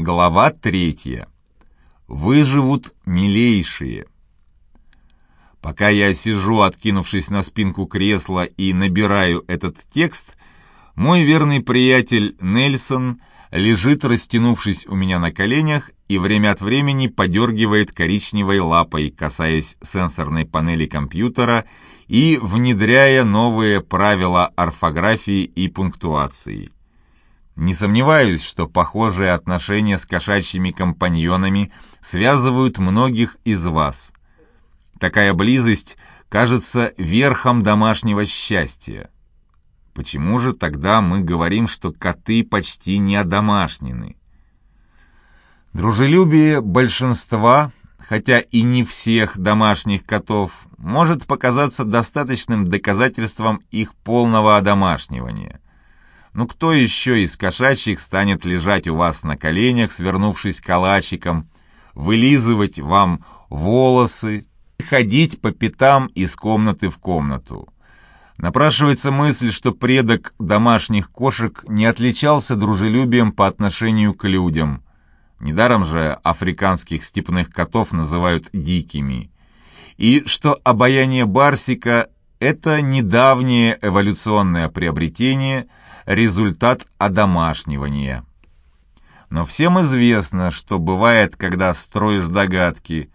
Глава третья. Выживут милейшие. Пока я сижу, откинувшись на спинку кресла и набираю этот текст, мой верный приятель Нельсон лежит, растянувшись у меня на коленях, и время от времени подергивает коричневой лапой, касаясь сенсорной панели компьютера и внедряя новые правила орфографии и пунктуации. Не сомневаюсь, что похожие отношения с кошачьими компаньонами связывают многих из вас. Такая близость кажется верхом домашнего счастья. Почему же тогда мы говорим, что коты почти не одомашнены? Дружелюбие большинства, хотя и не всех домашних котов, может показаться достаточным доказательством их полного одомашнивания. Ну кто еще из кошачьих станет лежать у вас на коленях, свернувшись калачиком, вылизывать вам волосы, ходить по пятам из комнаты в комнату? Напрашивается мысль, что предок домашних кошек не отличался дружелюбием по отношению к людям. Недаром же африканских степных котов называют дикими. И что обаяние Барсика – это недавнее эволюционное приобретение, результат одомашнивания. Но всем известно, что бывает, когда строишь догадки.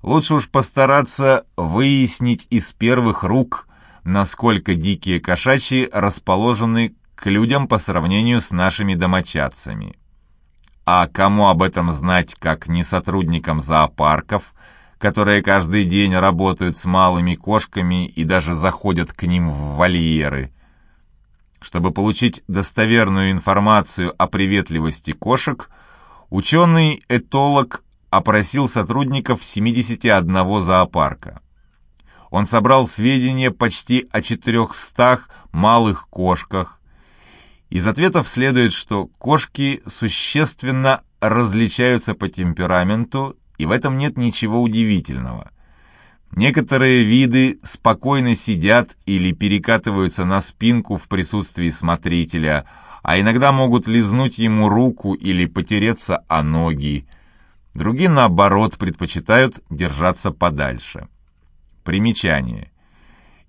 Лучше уж постараться выяснить из первых рук – насколько дикие кошачьи расположены к людям по сравнению с нашими домочадцами. А кому об этом знать, как не сотрудникам зоопарков, которые каждый день работают с малыми кошками и даже заходят к ним в вольеры? Чтобы получить достоверную информацию о приветливости кошек, ученый-этолог опросил сотрудников 71 зоопарка он собрал сведения почти о 400 малых кошках. Из ответов следует, что кошки существенно различаются по темпераменту, и в этом нет ничего удивительного. Некоторые виды спокойно сидят или перекатываются на спинку в присутствии смотрителя, а иногда могут лизнуть ему руку или потереться о ноги. Другие, наоборот, предпочитают держаться подальше. Примечание.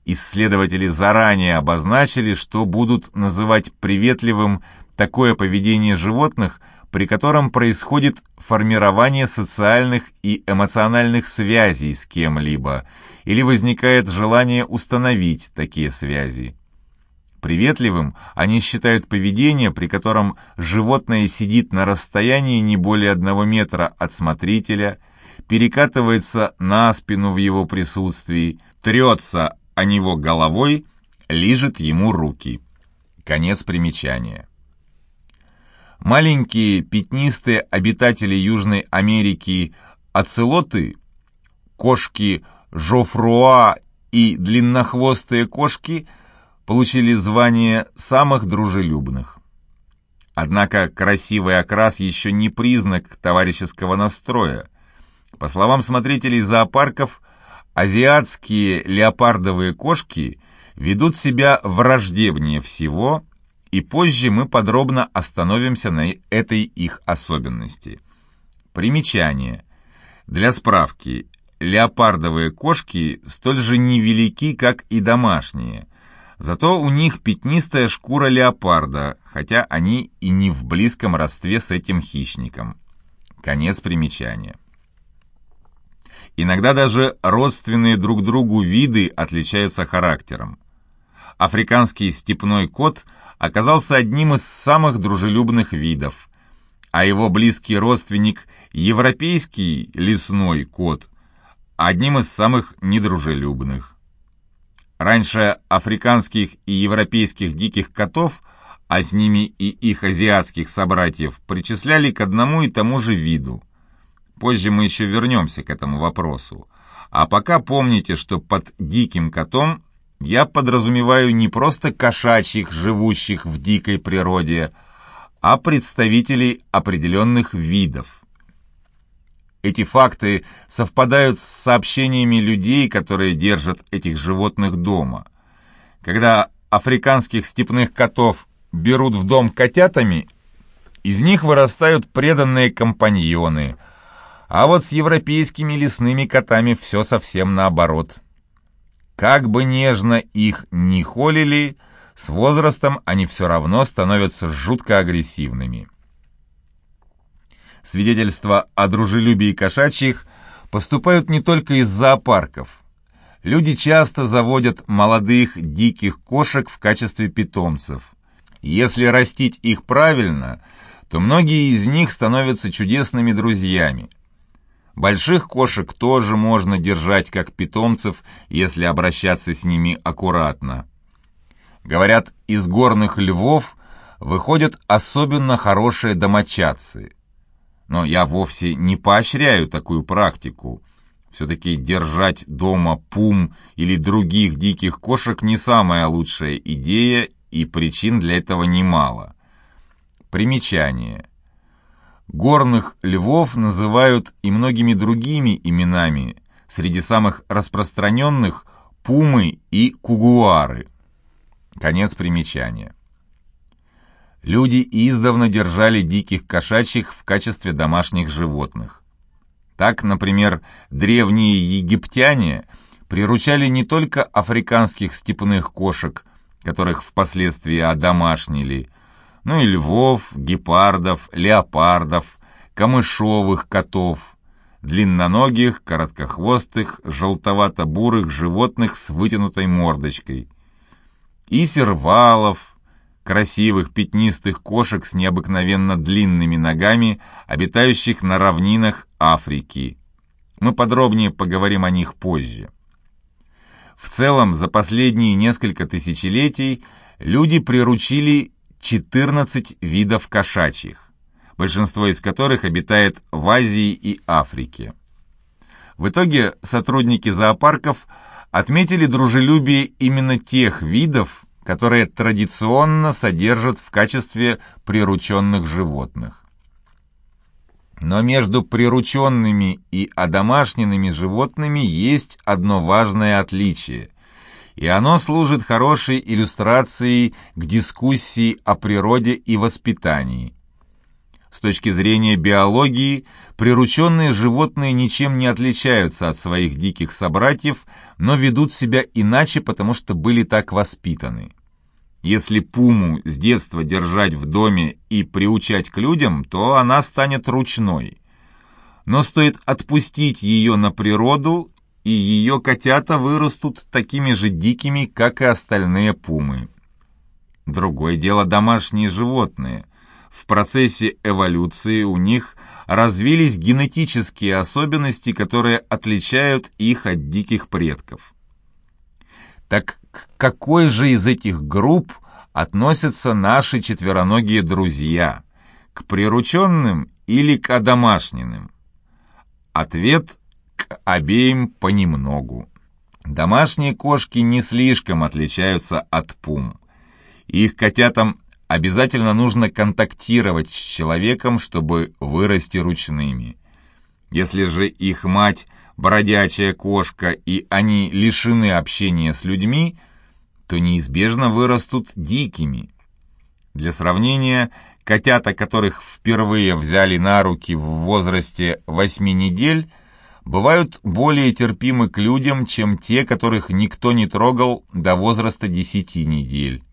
Исследователи заранее обозначили, что будут называть приветливым такое поведение животных, при котором происходит формирование социальных и эмоциональных связей с кем-либо, или возникает желание установить такие связи. Приветливым они считают поведение, при котором животное сидит на расстоянии не более одного метра от смотрителя – перекатывается на спину в его присутствии, трется о него головой, лижет ему руки. Конец примечания. Маленькие пятнистые обитатели Южной Америки оцелоты, кошки Жофруа и длиннохвостые кошки получили звание самых дружелюбных. Однако красивый окрас еще не признак товарищеского настроя. По словам смотрителей зоопарков, азиатские леопардовые кошки ведут себя враждебнее всего, и позже мы подробно остановимся на этой их особенности. Примечание. Для справки, леопардовые кошки столь же невелики, как и домашние, зато у них пятнистая шкура леопарда, хотя они и не в близком родстве с этим хищником. Конец примечания. Иногда даже родственные друг другу виды отличаются характером. Африканский степной кот оказался одним из самых дружелюбных видов, а его близкий родственник европейский лесной кот одним из самых недружелюбных. Раньше африканских и европейских диких котов, а с ними и их азиатских собратьев, причисляли к одному и тому же виду. Позже мы еще вернемся к этому вопросу. А пока помните, что под диким котом я подразумеваю не просто кошачьих, живущих в дикой природе, а представителей определенных видов. Эти факты совпадают с сообщениями людей, которые держат этих животных дома. Когда африканских степных котов берут в дом котятами, Из них вырастают преданные компаньоны, а вот с европейскими лесными котами все совсем наоборот. Как бы нежно их ни холили, с возрастом они все равно становятся жутко агрессивными. Свидетельства о дружелюбии кошачьих поступают не только из зоопарков. Люди часто заводят молодых диких кошек в качестве питомцев. Если растить их правильно, то многие из них становятся чудесными друзьями. Больших кошек тоже можно держать как питомцев, если обращаться с ними аккуратно. Говорят, из горных львов выходят особенно хорошие домочадцы. Но я вовсе не поощряю такую практику. Все-таки держать дома пум или других диких кошек не самая лучшая идея, и причин для этого немало. Примечание. Горных львов называют и многими другими именами, среди самых распространенных – пумы и кугуары. Конец примечания. Люди издавна держали диких кошачьих в качестве домашних животных. Так, например, древние египтяне приручали не только африканских степных кошек, которых впоследствии одомашнили, но и львов, гепардов, леопардов, камышовых котов, длинноногих, короткохвостых, желтовато-бурых животных с вытянутой мордочкой, и сервалов, красивых пятнистых кошек с необыкновенно длинными ногами, обитающих на равнинах Африки. Мы подробнее поговорим о них позже. В целом, за последние несколько тысячелетий люди приручили 14 видов кошачьих, большинство из которых обитает в Азии и Африке. В итоге сотрудники зоопарков отметили дружелюбие именно тех видов, которые традиционно содержат в качестве прирученных животных. Но между прирученными и одомашненными животными есть одно важное отличие, и оно служит хорошей иллюстрацией к дискуссии о природе и воспитании. С точки зрения биологии, прирученные животные ничем не отличаются от своих диких собратьев, но ведут себя иначе, потому что были так воспитаны. Если пуму с детства держать в доме и приучать к людям, то она станет ручной. Но стоит отпустить ее на природу, и ее котята вырастут такими же дикими, как и остальные пумы. Другое дело домашние животные. В процессе эволюции у них развились генетические особенности, которые отличают их от диких предков. Так к какой же из этих групп относятся наши четвероногие друзья? К прирученным или к одомашненным? Ответ – обеим понемногу. Домашние кошки не слишком отличаются от пум. Их котятам обязательно нужно контактировать с человеком, чтобы вырасти ручными. Если же их мать бродячая кошка, и они лишены общения с людьми, то неизбежно вырастут дикими. Для сравнения, котята, которых впервые взяли на руки в возрасте 8 недель, бывают более терпимы к людям, чем те, которых никто не трогал до возраста 10 недель.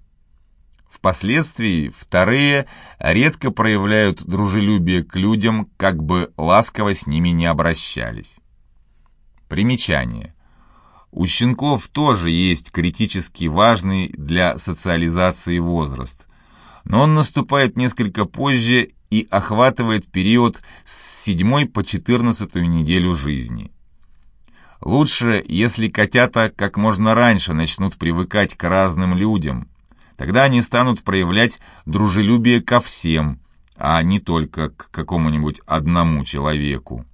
Впоследствии вторые редко проявляют дружелюбие к людям, как бы ласково с ними не обращались. Примечание. У щенков тоже есть критически важный для социализации возраст, но он наступает несколько позже и охватывает период с 7 по 14 неделю жизни. Лучше, если котята как можно раньше начнут привыкать к разным людям, тогда они станут проявлять дружелюбие ко всем, а не только к какому-нибудь одному человеку.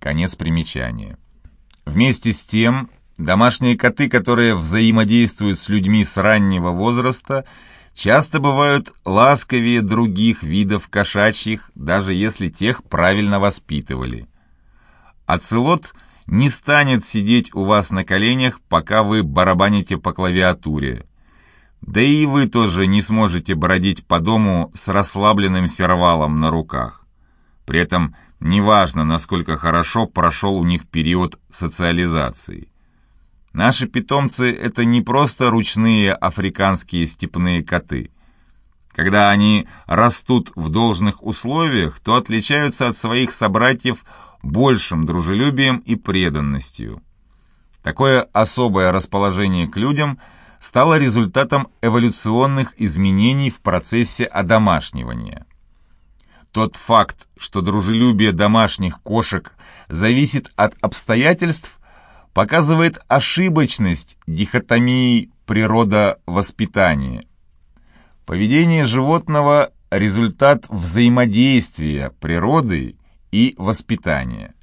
Конец примечания. Вместе с тем, домашние коты, которые взаимодействуют с людьми с раннего возраста, часто бывают ласковее других видов кошачьих, даже если тех правильно воспитывали. Оцелот не станет сидеть у вас на коленях, пока вы барабаните по клавиатуре. Да и вы тоже не сможете бродить по дому с расслабленным сервалом на руках. При этом неважно, насколько хорошо прошел у них период социализации. Наши питомцы – это не просто ручные африканские степные коты. Когда они растут в должных условиях, то отличаются от своих собратьев большим дружелюбием и преданностью. Такое особое расположение к людям – стало результатом эволюционных изменений в процессе одомашнивания. Тот факт, что дружелюбие домашних кошек зависит от обстоятельств, показывает ошибочность дихотомии природа-воспитание. Поведение животного – результат взаимодействия природы и воспитания.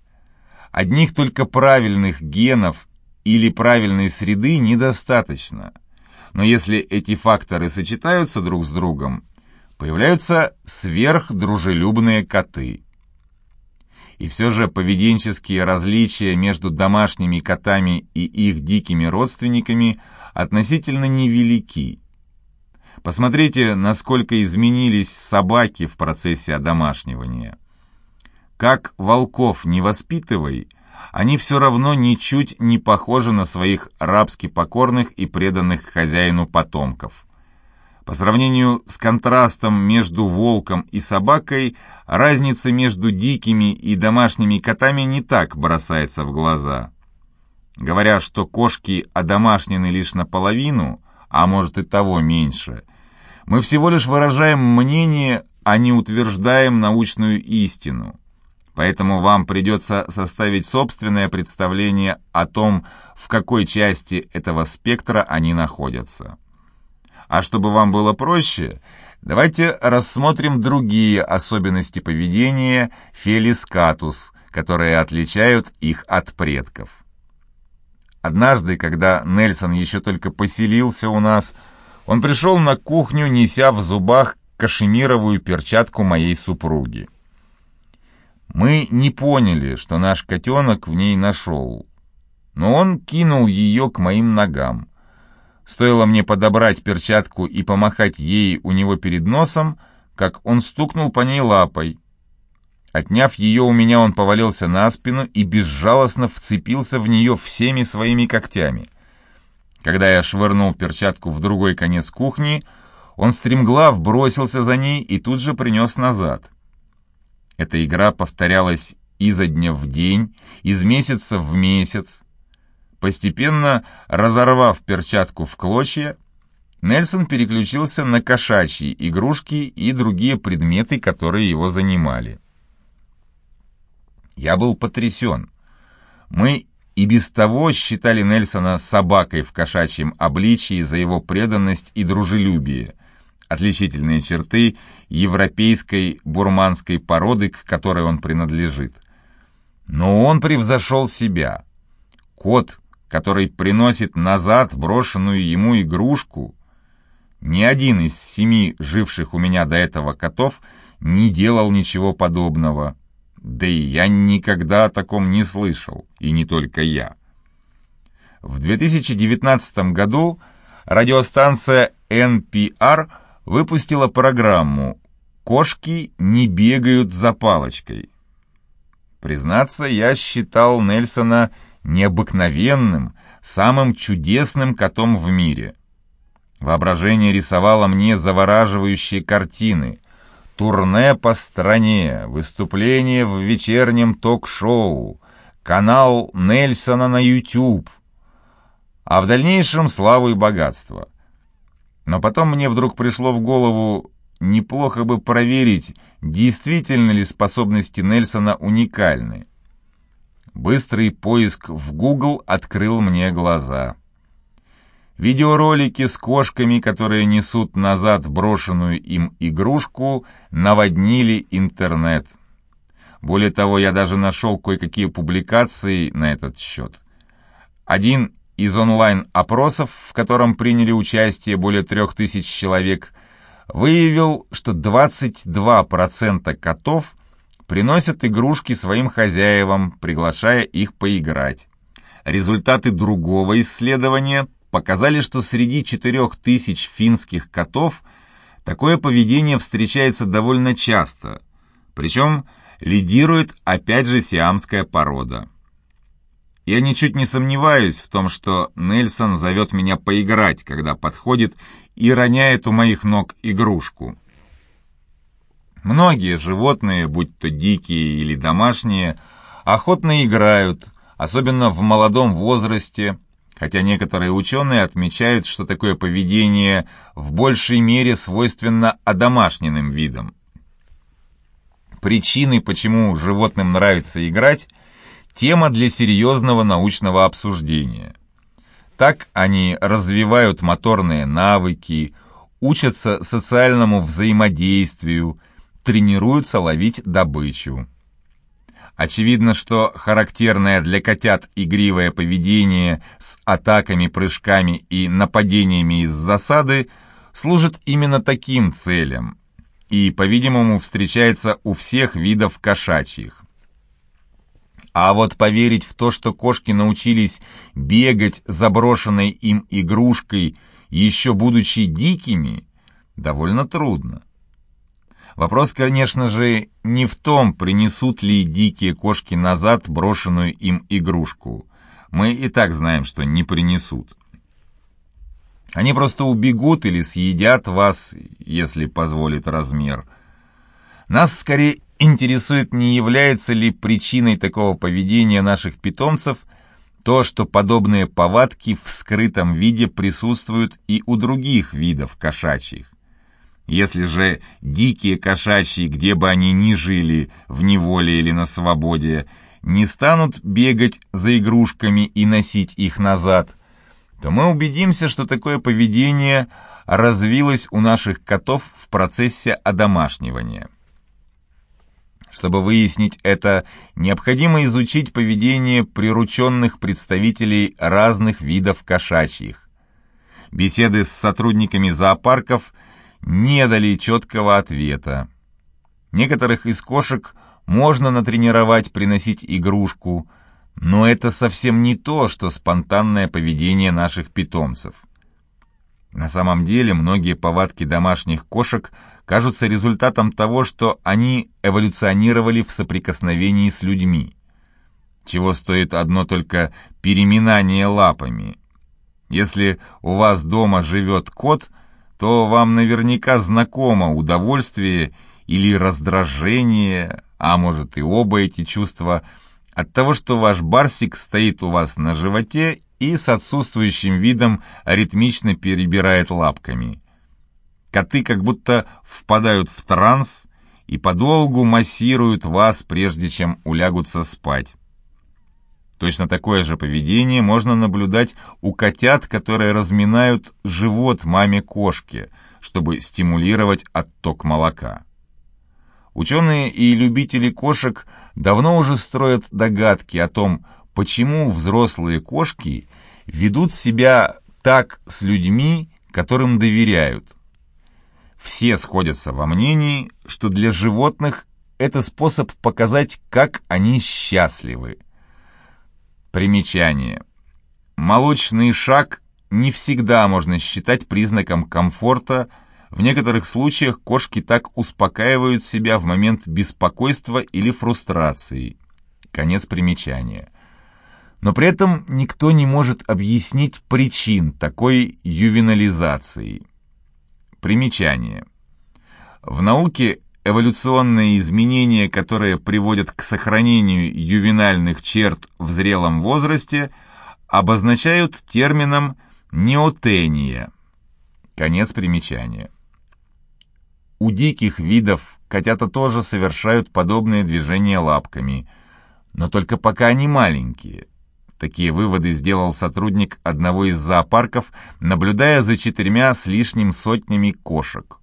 Одних только правильных генов или правильной среды недостаточно – но если эти факторы сочетаются друг с другом, появляются сверхдружелюбные коты. И все же поведенческие различия между домашними котами и их дикими родственниками относительно невелики. Посмотрите, насколько изменились собаки в процессе одомашнивания. Как волков не воспитывай, они все равно ничуть не похожи на своих рабски покорных и преданных хозяину потомков. По сравнению с контрастом между волком и собакой, разница между дикими и домашними котами не так бросается в глаза. Говоря, что кошки одомашнены лишь наполовину, а может и того меньше, мы всего лишь выражаем мнение, а не утверждаем научную истину поэтому вам придется составить собственное представление о том, в какой части этого спектра они находятся. А чтобы вам было проще, давайте рассмотрим другие особенности поведения фелискатус, которые отличают их от предков. Однажды, когда Нельсон еще только поселился у нас, он пришел на кухню, неся в зубах кашемировую перчатку моей супруги. Мы не поняли, что наш котенок в ней нашел, но он кинул ее к моим ногам. Стоило мне подобрать перчатку и помахать ей у него перед носом, как он стукнул по ней лапой. Отняв ее у меня, он повалился на спину и безжалостно вцепился в нее всеми своими когтями. Когда я швырнул перчатку в другой конец кухни, он стремглав бросился за ней и тут же принес назад. Эта игра повторялась изо дня в день, из месяца в месяц. Постепенно разорвав перчатку в клочья, Нельсон переключился на кошачьи игрушки и другие предметы, которые его занимали. Я был потрясен. Мы и без того считали Нельсона собакой в кошачьем обличии за его преданность и дружелюбие – отличительные черты европейской бурманской породы, к которой он принадлежит. Но он превзошел себя. Кот, который приносит назад брошенную ему игрушку, ни один из семи живших у меня до этого котов не делал ничего подобного. Да и я никогда о таком не слышал, и не только я. В 2019 году радиостанция NPR – выпустила программу «Кошки не бегают за палочкой». Признаться, я считал Нельсона необыкновенным, самым чудесным котом в мире. Воображение рисовало мне завораживающие картины. Турне по стране, выступление в вечернем ток-шоу, канал Нельсона на YouTube, а в дальнейшем славу и богатство. Но потом мне вдруг пришло в голову, неплохо бы проверить, действительно ли способности Нельсона уникальны. Быстрый поиск в Google открыл мне глаза. Видеоролики с кошками, которые несут назад брошенную им игрушку, наводнили интернет. Более того, я даже нашел кое-какие публикации на этот счет. Один из онлайн-опросов, в котором приняли участие более трех тысяч человек, выявил, что 22% котов приносят игрушки своим хозяевам, приглашая их поиграть. Результаты другого исследования показали, что среди 4000 финских котов такое поведение встречается довольно часто, причем лидирует опять же сиамская порода. Я ничуть не сомневаюсь в том, что Нельсон зовет меня поиграть, когда подходит и роняет у моих ног игрушку. Многие животные, будь то дикие или домашние, охотно играют, особенно в молодом возрасте, хотя некоторые ученые отмечают, что такое поведение в большей мере свойственно одомашненным видам. Причины, почему животным нравится играть – Тема для серьезного научного обсуждения. Так они развивают моторные навыки, учатся социальному взаимодействию, тренируются ловить добычу. Очевидно, что характерное для котят игривое поведение с атаками, прыжками и нападениями из засады служит именно таким целям и, по-видимому, встречается у всех видов кошачьих. А вот поверить в то, что кошки научились бегать заброшенной им игрушкой, еще будучи дикими, довольно трудно. Вопрос, конечно же, не в том, принесут ли дикие кошки назад брошенную им игрушку. Мы и так знаем, что не принесут. Они просто убегут или съедят вас, если позволит размер. Нас скорее интересует, не является ли причиной такого поведения наших питомцев то, что подобные повадки в скрытом виде присутствуют и у других видов кошачьих. Если же дикие кошачьи, где бы они ни жили, в неволе или на свободе, не станут бегать за игрушками и носить их назад, то мы убедимся, что такое поведение развилось у наших котов в процессе одомашнивания. Чтобы выяснить это, необходимо изучить поведение прирученных представителей разных видов кошачьих. Беседы с сотрудниками зоопарков не дали четкого ответа. Некоторых из кошек можно натренировать приносить игрушку, но это совсем не то, что спонтанное поведение наших питомцев. На самом деле многие повадки домашних кошек кажутся результатом того, что они эволюционировали в соприкосновении с людьми. Чего стоит одно только переминание лапами. Если у вас дома живет кот, то вам наверняка знакомо удовольствие или раздражение, а может и оба эти чувства, от того, что ваш барсик стоит у вас на животе и с отсутствующим видом ритмично перебирает лапками. Коты как будто впадают в транс и подолгу массируют вас, прежде чем улягутся спать. Точно такое же поведение можно наблюдать у котят, которые разминают живот маме-кошке, чтобы стимулировать отток молока. Ученые и любители кошек давно уже строят догадки о том, почему взрослые кошки ведут себя так с людьми, которым доверяют. Все сходятся во мнении, что для животных это способ показать, как они счастливы. Примечание. Молочный шаг не всегда можно считать признаком комфорта, в некоторых случаях кошки так успокаивают себя в момент беспокойства или фрустрации. Конец примечания но при этом никто не может объяснить причин такой ювенализации. Примечание. В науке эволюционные изменения, которые приводят к сохранению ювенальных черт в зрелом возрасте, обозначают термином неотения. Конец примечания. У диких видов котята тоже совершают подобные движения лапками, но только пока они маленькие – Такие выводы сделал сотрудник одного из зоопарков, наблюдая за четырьмя с лишним сотнями кошек.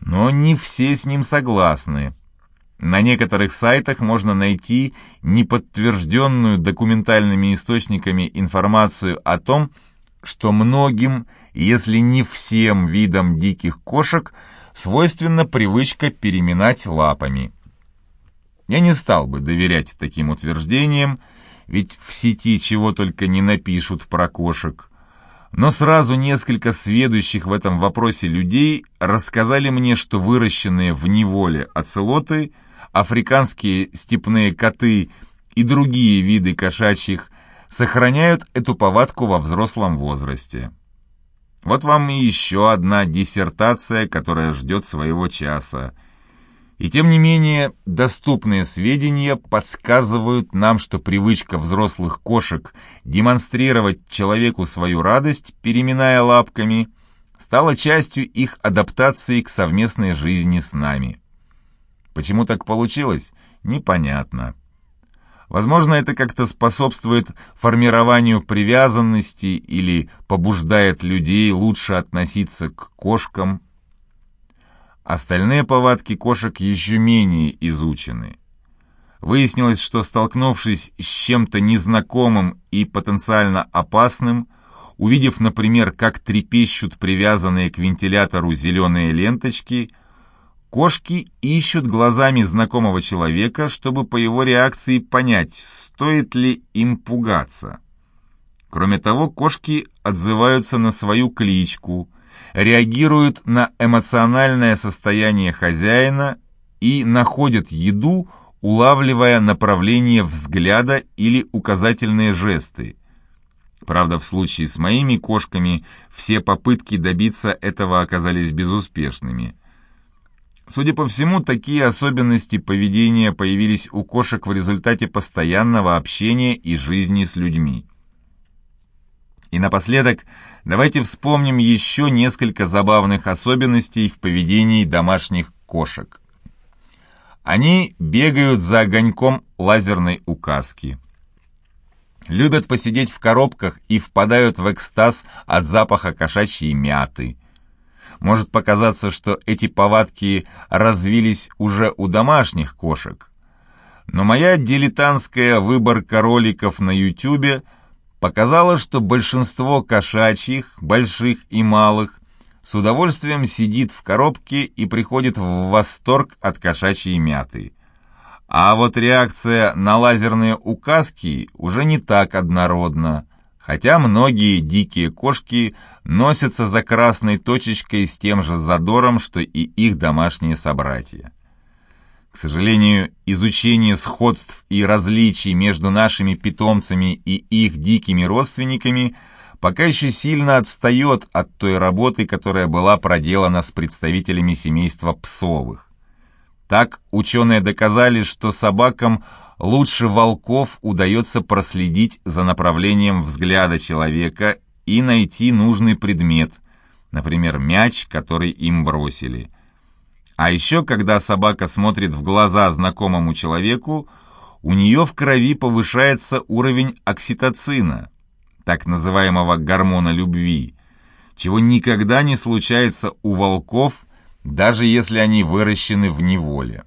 Но не все с ним согласны. На некоторых сайтах можно найти неподтвержденную документальными источниками информацию о том, что многим, если не всем видам диких кошек, свойственна привычка переминать лапами. Я не стал бы доверять таким утверждениям, ведь в сети чего только не напишут про кошек. Но сразу несколько сведущих в этом вопросе людей рассказали мне, что выращенные в неволе оцелоты, африканские степные коты и другие виды кошачьих сохраняют эту повадку во взрослом возрасте. Вот вам и еще одна диссертация, которая ждет своего часа. И тем не менее, доступные сведения подсказывают нам, что привычка взрослых кошек демонстрировать человеку свою радость, переминая лапками, стала частью их адаптации к совместной жизни с нами. Почему так получилось, непонятно. Возможно, это как-то способствует формированию привязанности или побуждает людей лучше относиться к кошкам. Остальные повадки кошек еще менее изучены. Выяснилось, что столкнувшись с чем-то незнакомым и потенциально опасным, увидев, например, как трепещут привязанные к вентилятору зеленые ленточки – Кошки ищут глазами знакомого человека, чтобы по его реакции понять, стоит ли им пугаться. Кроме того, кошки отзываются на свою кличку, реагируют на эмоциональное состояние хозяина и находят еду, улавливая направление взгляда или указательные жесты. Правда, в случае с моими кошками все попытки добиться этого оказались безуспешными – Судя по всему, такие особенности поведения появились у кошек в результате постоянного общения и жизни с людьми. И напоследок, давайте вспомним еще несколько забавных особенностей в поведении домашних кошек. Они бегают за огоньком лазерной указки. Любят посидеть в коробках и впадают в экстаз от запаха кошачьей мяты – может показаться, что эти повадки развились уже у домашних кошек. Но моя дилетантская выборка роликов на YouTube показала, что большинство кошачьих, больших и малых, с удовольствием сидит в коробке и приходит в восторг от кошачьей мяты. А вот реакция на лазерные указки уже не так однородна хотя многие дикие кошки носятся за красной точечкой с тем же задором, что и их домашние собратья. К сожалению, изучение сходств и различий между нашими питомцами и их дикими родственниками пока еще сильно отстает от той работы, которая была проделана с представителями семейства псовых. Так ученые доказали, что собакам – лучше волков удается проследить за направлением взгляда человека и найти нужный предмет, например, мяч, который им бросили. А еще, когда собака смотрит в глаза знакомому человеку, у нее в крови повышается уровень окситоцина, так называемого гормона любви, чего никогда не случается у волков, даже если они выращены в неволе.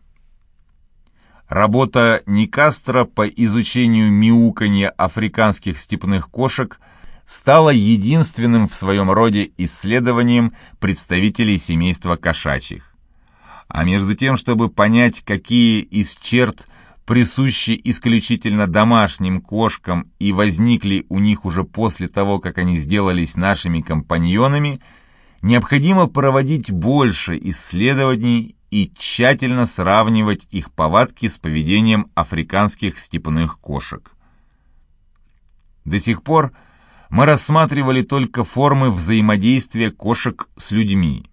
Работа Никастро по изучению мяуканья африканских степных кошек стала единственным в своем роде исследованием представителей семейства кошачьих. А между тем, чтобы понять, какие из черт присущи исключительно домашним кошкам и возникли у них уже после того, как они сделались нашими компаньонами, необходимо проводить больше исследований и тщательно сравнивать их повадки с поведением африканских степных кошек. До сих пор мы рассматривали только формы взаимодействия кошек с людьми.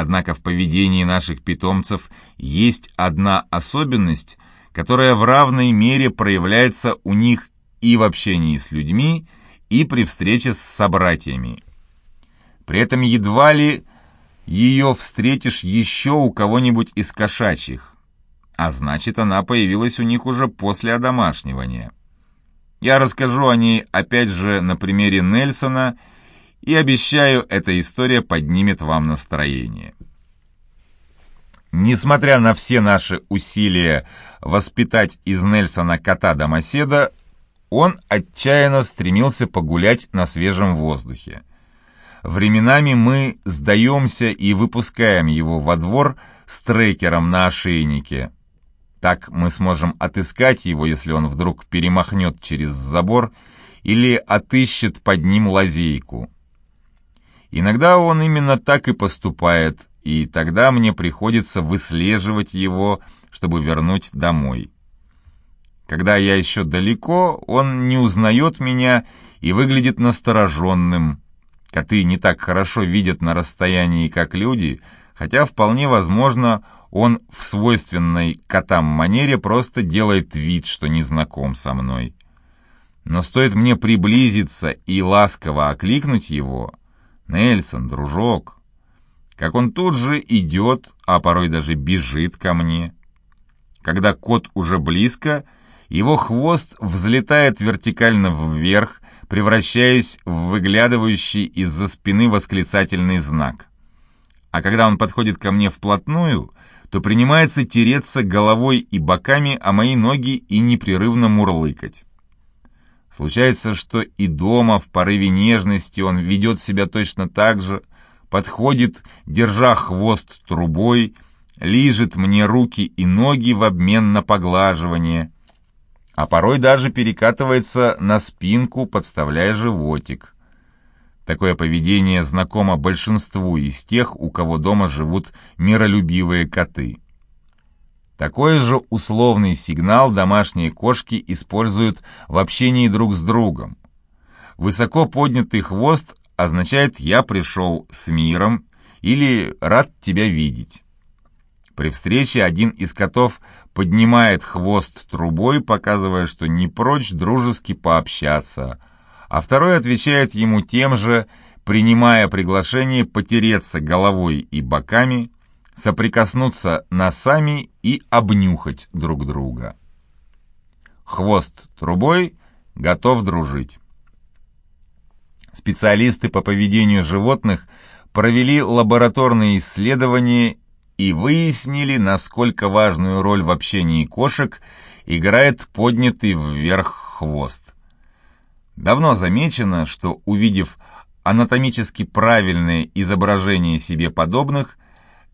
Однако в поведении наших питомцев есть одна особенность, которая в равной мере проявляется у них и в общении с людьми, и при встрече с собратьями. При этом едва ли ее встретишь еще у кого-нибудь из кошачьих. А значит, она появилась у них уже после одомашнивания. Я расскажу о ней опять же на примере Нельсона и обещаю, эта история поднимет вам настроение. Несмотря на все наши усилия воспитать из Нельсона кота-домоседа, он отчаянно стремился погулять на свежем воздухе. Временами мы сдаемся и выпускаем его во двор с трекером на ошейнике. Так мы сможем отыскать его, если он вдруг перемахнет через забор или отыщет под ним лазейку. Иногда он именно так и поступает, и тогда мне приходится выслеживать его, чтобы вернуть домой. Когда я еще далеко, он не узнает меня и выглядит настороженным. Коты не так хорошо видят на расстоянии, как люди, хотя вполне возможно, он в свойственной котам манере просто делает вид, что не знаком со мной. Но стоит мне приблизиться и ласково окликнуть его, «Нельсон, дружок!» Как он тут же идет, а порой даже бежит ко мне. Когда кот уже близко, его хвост взлетает вертикально вверх, превращаясь в выглядывающий из-за спины восклицательный знак. А когда он подходит ко мне вплотную, то принимается тереться головой и боками о мои ноги и непрерывно мурлыкать. Случается, что и дома в порыве нежности он ведет себя точно так же, подходит, держа хвост трубой, лижет мне руки и ноги в обмен на поглаживание, а порой даже перекатывается на спинку, подставляя животик. Такое поведение знакомо большинству из тех, у кого дома живут миролюбивые коты. Такой же условный сигнал домашние кошки используют в общении друг с другом. Высоко поднятый хвост означает «я пришел с миром» или «рад тебя видеть». При встрече один из котов поднимает хвост трубой, показывая, что не прочь дружески пообщаться, а второй отвечает ему тем же, принимая приглашение потереться головой и боками, соприкоснуться носами и обнюхать друг друга. Хвост трубой готов дружить. Специалисты по поведению животных провели лабораторные исследования и выяснили, насколько важную роль в общении кошек играет поднятый вверх хвост. Давно замечено, что увидев анатомически правильное изображение себе подобных,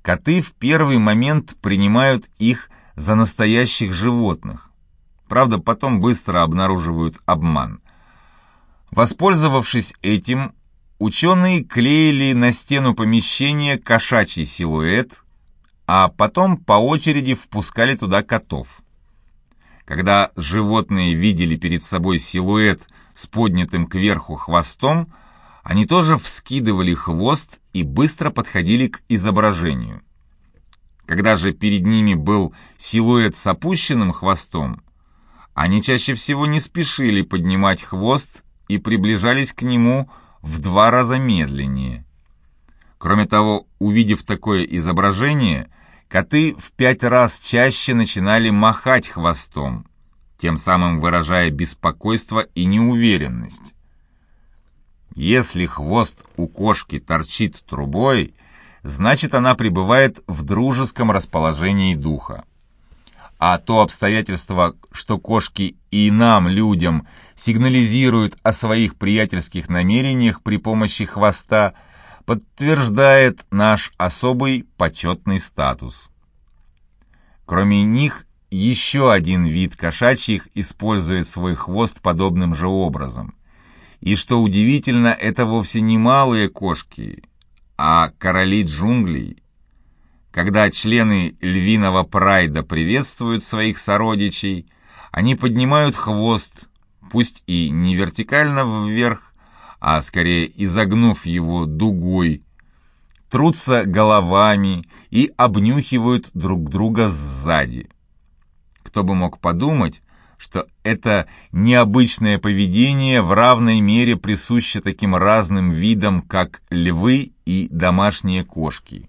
Коты в первый момент принимают их за настоящих животных. Правда, потом быстро обнаруживают обман. Воспользовавшись этим, ученые клеили на стену помещения кошачий силуэт, а потом по очереди впускали туда котов. Когда животные видели перед собой силуэт с поднятым кверху хвостом, они тоже вскидывали хвост и быстро подходили к изображению. Когда же перед ними был силуэт с опущенным хвостом, они чаще всего не спешили поднимать хвост и приближались к нему в два раза медленнее. Кроме того, увидев такое изображение, коты в пять раз чаще начинали махать хвостом, тем самым выражая беспокойство и неуверенность. Если хвост у кошки торчит трубой, значит она пребывает в дружеском расположении духа. А то обстоятельство, что кошки и нам, людям, сигнализируют о своих приятельских намерениях при помощи хвоста, подтверждает наш особый почетный статус. Кроме них, еще один вид кошачьих использует свой хвост подобным же образом – и что удивительно, это вовсе не малые кошки, а короли джунглей. Когда члены львиного прайда приветствуют своих сородичей, они поднимают хвост, пусть и не вертикально вверх, а скорее изогнув его дугой, трутся головами и обнюхивают друг друга сзади. Кто бы мог подумать, что это необычное поведение в равной мере присуще таким разным видам, как львы и домашние кошки.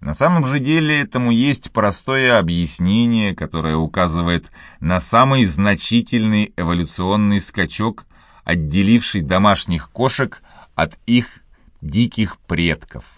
На самом же деле этому есть простое объяснение, которое указывает на самый значительный эволюционный скачок, отделивший домашних кошек от их диких предков.